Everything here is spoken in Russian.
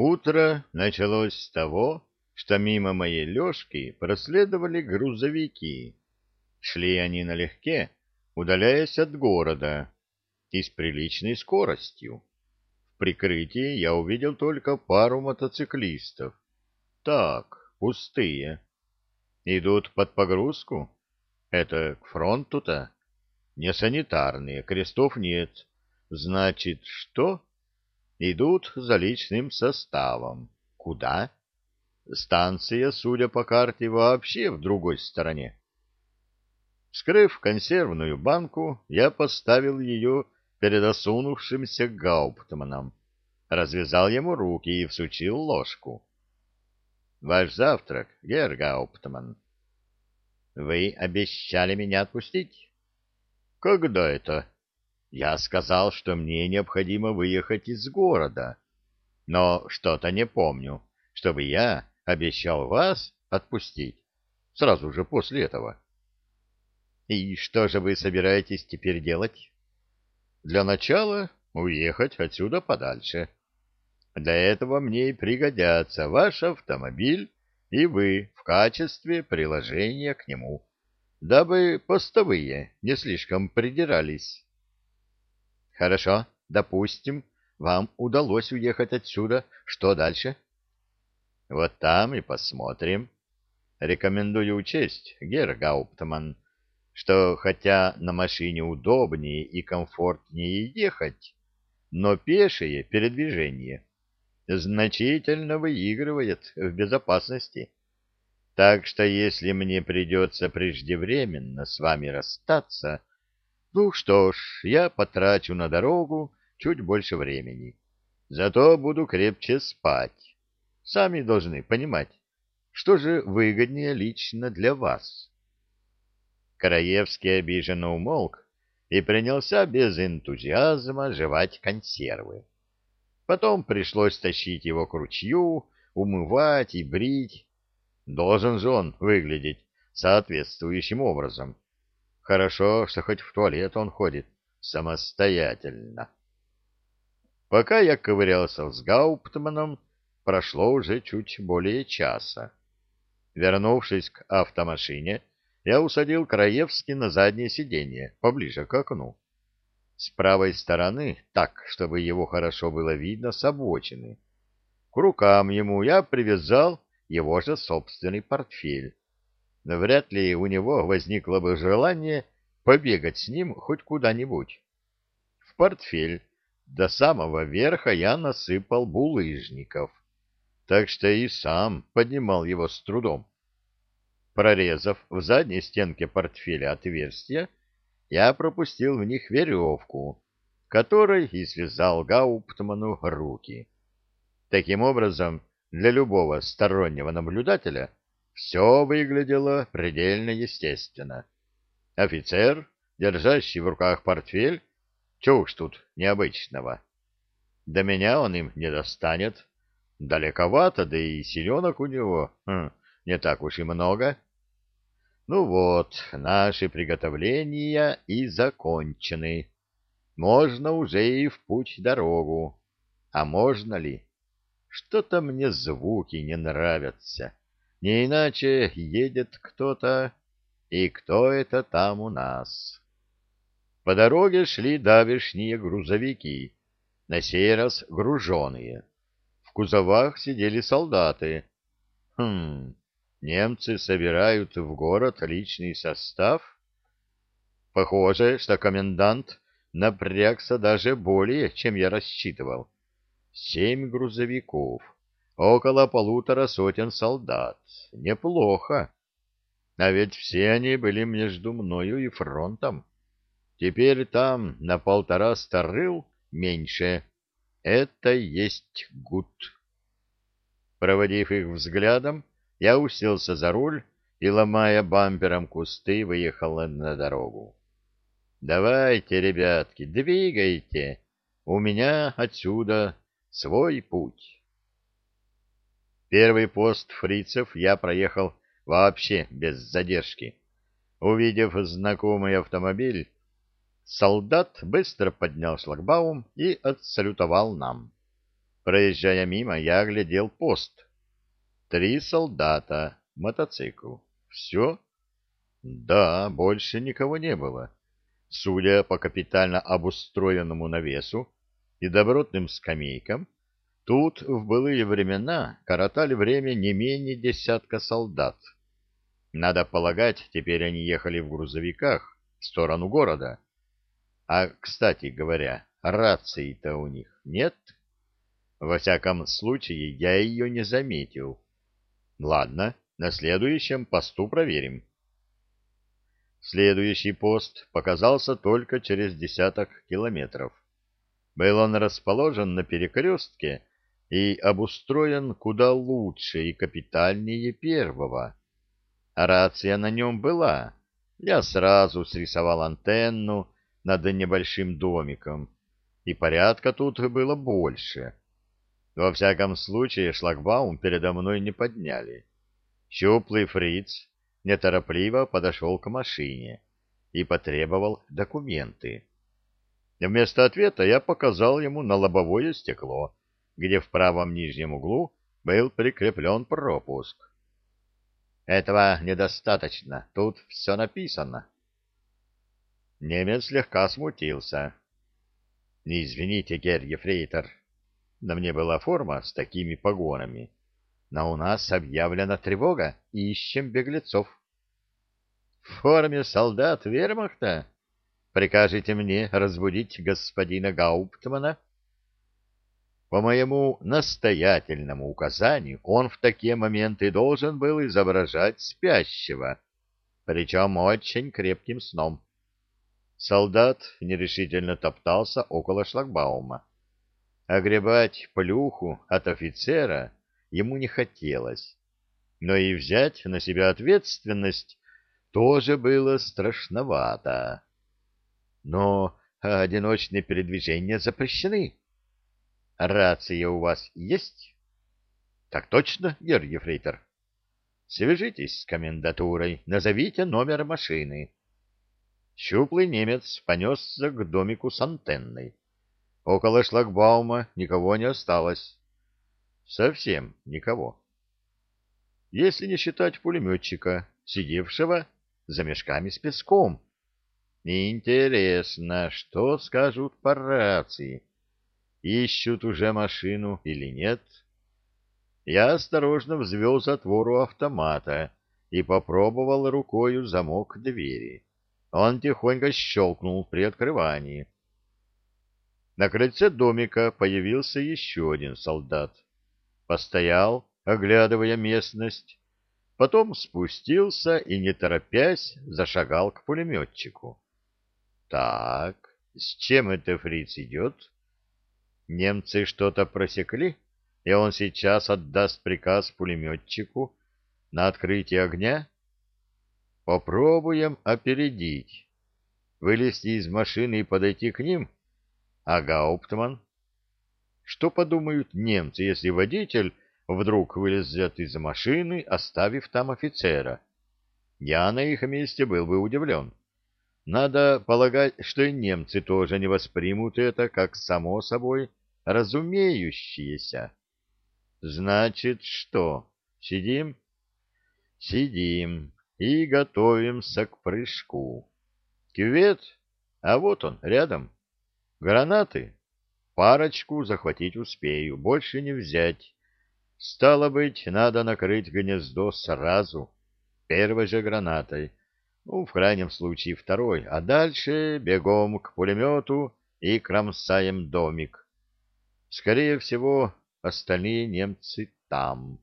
Утро началось с того, что мимо моей лёжки проследовали грузовики. Шли они налегке, удаляясь от города, и с приличной скоростью. В прикрытии я увидел только пару мотоциклистов. Так, пустые. Идут под погрузку? Это к фронту-то? Не санитарные, крестов нет. Значит, что? Идут за личным составом. Куда? Станция, судя по карте, вообще в другой стороне. Вскрыв консервную банку, я поставил ее перед осунувшимся Гауптманом, развязал ему руки и всучил ложку. — Ваш завтрак, Герр Гауптман. — Вы обещали меня отпустить? — Когда это? — Я сказал, что мне необходимо выехать из города. Но что-то не помню, чтобы я обещал вас отпустить сразу же после этого. — И что же вы собираетесь теперь делать? Для начала уехать отсюда подальше. Для этого мне и пригодятся ваш автомобиль и вы в качестве приложения к нему, дабы постовые не слишком придирались. Хорошо, допустим, вам удалось уехать отсюда. Что дальше? Вот там и посмотрим. Рекомендую учесть, Герр Гауптман, что хотя на машине удобнее и комфортнее ехать, но пешее передвижение значительно выигрывает в безопасности. Так что если мне придется преждевременно с вами расстаться, ну что ж, я потрачу на дорогу чуть больше времени. Зато буду крепче спать. Сами должны понимать, что же выгоднее лично для вас. Караевский обиженно умолк и принялся без энтузиазма жевать консервы. Потом пришлось тащить его к ручью, умывать и брить. Должен же он выглядеть соответствующим образом. Хорошо, что хоть в туалет он ходит самостоятельно. Пока я ковырялся с Гауптманом, прошло уже чуть более часа. Вернувшись к автомашине, я усадил Краевский на заднее сиденье, поближе к окну. С правой стороны, так, чтобы его хорошо было видно с обочины. К рукам ему я привязал его же собственный портфель. Вряд ли у него возникло бы желание побегать с ним хоть куда-нибудь. В портфель до самого верха я насыпал булыжников, так что и сам поднимал его с трудом. Прорезав в задней стенке портфеля отверстие, я пропустил в них веревку, которой и связал Гауптману руки. Таким образом, для любого стороннего наблюдателя все выглядело предельно естественно. Офицер, держащий в руках портфель, чего тут необычного. До меня он им не достанет. Далековато, да и селенок у него хм, не так уж и много. Ну вот, наши приготовления и закончены. Можно уже и в путь дорогу. А можно ли? Что-то мне звуки не нравятся. Не иначе едет кто-то. И кто это там у нас? По дороге шли давешние грузовики, на сей раз груженые. В кузовах сидели солдаты. Хм, Немцы собирают в город личный состав? Похоже, что комендант напрягся даже более, чем я рассчитывал. Семь грузовиков, около полутора сотен солдат. Неплохо. А ведь все они были между мною и фронтом. Теперь там на полтора старыл меньше. Это есть гуд. Проводив их взглядом, я уселся за руль и, ломая бампером кусты, выехал на дорогу. «Давайте, ребятки, двигайте. У меня отсюда свой путь». Первый пост фрицев я проехал вообще без задержки. Увидев знакомый автомобиль, солдат быстро поднял шлагбаум и отсалютовал нам. Проезжая мимо, я глядел пост. Три солдата, мотоцикл. Все? Да, больше никого не было. Судя по капитально обустроенному навесу и добротным скамейкам, тут в былые времена коротали время не менее десятка солдат. Надо полагать, теперь они ехали в грузовиках в сторону города. А, кстати говоря, рации-то у них нет? Во всяком случае, я ее не заметил. Ладно, на следующем посту проверим. Следующий пост показался только через десяток километров. Был он расположен на перекрестке и обустроен куда лучше и капитальнее первого. Рация на нем была. Я сразу срисовал антенну над небольшим домиком, и порядка тут было больше. Во всяком случае, шлагбаум передо мной не подняли. Щуплый фриц неторопливо подошел к машине и потребовал документы. Вместо ответа я показал ему на лобовое стекло, где в правом нижнем углу был прикреплен пропуск. Этого недостаточно, тут все написано. Немец слегка смутился. — Не извините, герр Ефрейтор, на мне была форма с такими погонами, но у нас объявлена тревога, и ищем беглецов. — В форме солдат вермахта? Прикажете мне разбудить господина Гауптмана? По моему настоятельному указанию, он в такие моменты должен был изображать спящего, причем очень крепким сном. Солдат нерешительно топтался около шлагбаума. Огребать плюху от офицера ему не хотелось, но и взять на себя ответственность тоже было страшновато. Но одиночные передвижения запрещены. Рация у вас есть? Так точно, герр Ефрейтор. Свяжитесь с комендатурой, назовите номер машины. Щуплый немец понесся к домику с антенной. Около шлагбаума никого не осталось. Совсем никого. Если не считать пулеметчика, сидевшего за мешками с песком. Интересно, что скажут по рации? Ищут уже машину или нет? Я осторожно взвел затвору автомата и попробовал рукою замок двери. Он тихонько щелкнул при открывании. На крыльце домика появился еще один солдат. Постоял, оглядывая местность, потом спустился и, не торопясь, зашагал к пулеметчику. Так, с чем это фриц идет? Немцы что-то просекли, и он сейчас отдаст приказ пулеметчику на открытие огня? Попробуем опередить. Вылезти из машины и подойти к ним — а Гауптман? Что подумают немцы, если водитель вдруг вылезет из машины, оставив там офицера? Я на их месте был бы удивлен. Надо полагать, что и немцы тоже не воспримут это как само собой разумеющееся. Значит, что, сидим? Сидим и готовимся к прыжку. Кювет? А вот он, рядом. Гранаты? Парочку захватить успею, больше не взять. Стало быть, надо накрыть гнездо сразу, первой же гранатой, ну, в крайнем случае второй, а дальше бегом к пулемету и кромсаем домик. Скорее всего, остальные немцы там.